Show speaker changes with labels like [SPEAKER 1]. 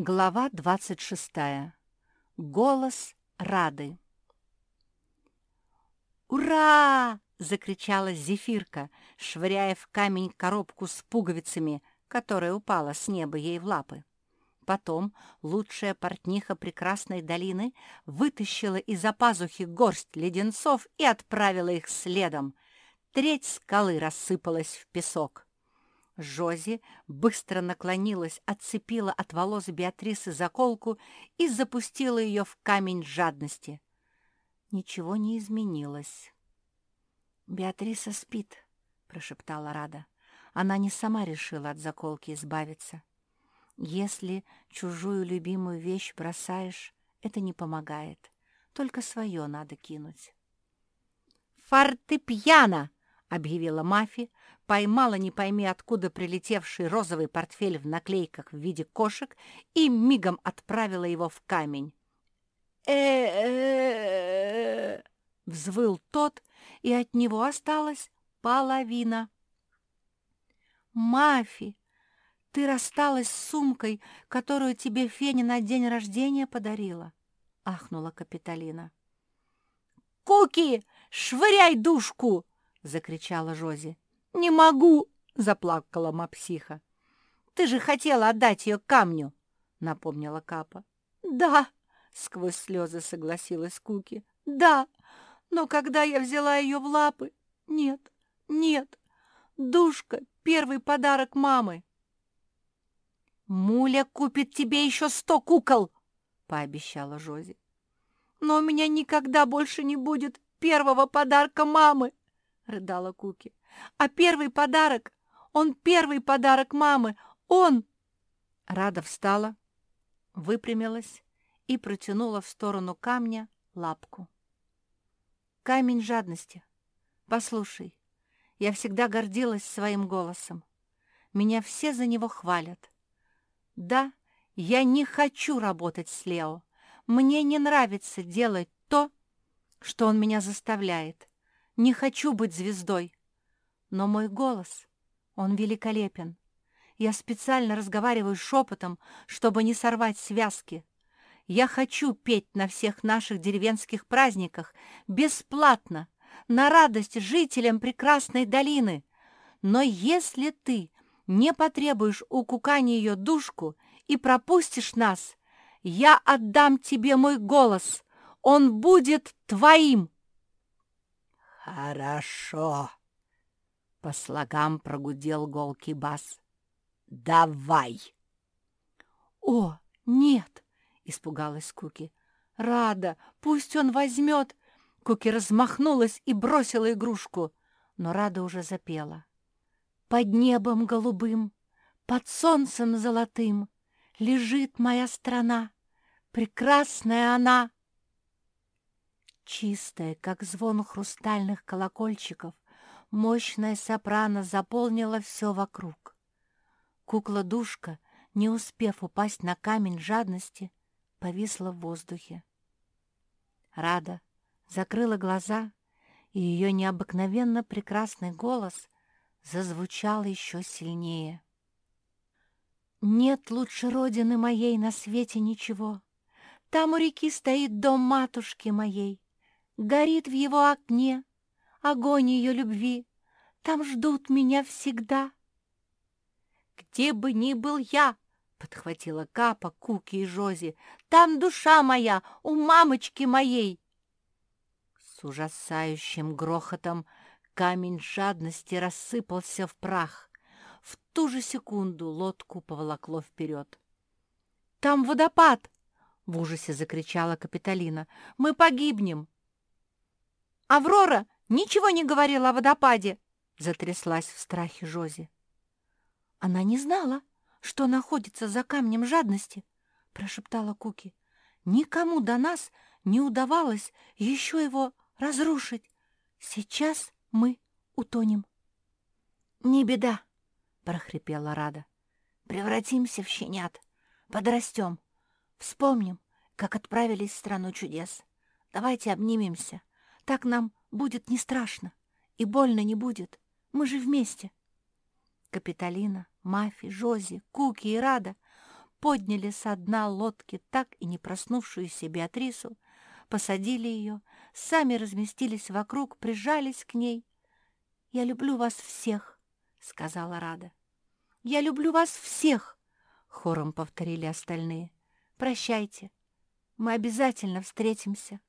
[SPEAKER 1] Глава 26. Голос Рады. «Ура!» — закричала Зефирка, швыряя в камень коробку с пуговицами, которая упала с неба ей в лапы. Потом лучшая портниха прекрасной долины вытащила из-за пазухи горсть леденцов и отправила их следом. Треть скалы рассыпалась в песок. Жози быстро наклонилась, отцепила от волос Беатрисы заколку и запустила ее в камень жадности. Ничего не изменилось. «Беатриса спит», — прошептала Рада. Она не сама решила от заколки избавиться. Если чужую любимую вещь бросаешь, это не помогает. Только свое надо кинуть. «Фортепьяно!» — объявила Мафи, поймала не пойми откуда прилетевший розовый портфель в наклейках в виде кошек и мигом отправила его в камень. э взвыл тот, и от него осталась половина. «Мафи, ты рассталась с сумкой, которую тебе Феня на день рождения подарила?» — ахнула Капитолина. «Куки, швыряй душку!» — закричала Жози. «Не могу!» — заплакала мапсиха. «Ты же хотела отдать ее камню!» — напомнила Капа. «Да!» — сквозь слезы согласилась Куки. «Да! Но когда я взяла ее в лапы... Нет, нет! Душка — первый подарок мамы!» «Муля купит тебе еще сто кукол!» — пообещала Жози. «Но у меня никогда больше не будет первого подарка мамы!» — рыдала Куки. «А первый подарок, он первый подарок мамы, он...» Рада встала, выпрямилась и протянула в сторону камня лапку. «Камень жадности. Послушай, я всегда гордилась своим голосом. Меня все за него хвалят. Да, я не хочу работать с Лео. Мне не нравится делать то, что он меня заставляет. Не хочу быть звездой. Но мой голос, он великолепен. Я специально разговариваю шепотом, чтобы не сорвать связки. Я хочу петь на всех наших деревенских праздниках бесплатно, на радость жителям прекрасной долины. Но если ты не потребуешь у Кукани ее душку и пропустишь нас, я отдам тебе мой голос. Он будет твоим.
[SPEAKER 2] Хорошо. По слогам прогудел голкий бас. Давай.
[SPEAKER 1] О, нет, испугалась Куки. Рада, пусть он возьмет. Куки размахнулась и бросила игрушку, но Рада уже запела. Под небом голубым, под солнцем золотым Лежит моя страна, прекрасная она. Чистая, как звон хрустальных колокольчиков, Мощная сопрано заполнила все вокруг. Кукла-душка, не успев упасть на камень жадности, повисла в воздухе. Рада закрыла глаза, и ее необыкновенно прекрасный голос — зазвучал еще сильнее. «Нет лучше родины моей на свете ничего. Там у реки стоит дом матушки моей. Горит в его окне огонь ее любви. Там ждут меня всегда». «Где бы ни был я!» — подхватила Капа, Куки и Жози. «Там душа моя, у мамочки моей!» С ужасающим грохотом Камень жадности рассыпался в прах. В ту же секунду лодку поволокло вперед. «Там водопад!» — в ужасе закричала Капитолина. «Мы погибнем!» «Аврора ничего не говорила о водопаде!» — затряслась в страхе Жози. «Она не знала, что находится за камнем жадности!» — прошептала Куки. «Никому до нас не удавалось еще его разрушить. Сейчас мы утонем. «Не беда», — прохрипела Рада. «Превратимся в щенят, подрастем, вспомним, как отправились в страну чудес. Давайте обнимемся, так нам будет не страшно и больно не будет. Мы же вместе». Капитолина, Мафи, Жози, Куки и Рада подняли со дна лодки так и не проснувшуюся Беатрису, посадили ее, сами разместились вокруг, прижались к ней. «Я люблю вас всех», — сказала Рада. «Я люблю вас всех», — хором повторили остальные. «Прощайте, мы обязательно встретимся».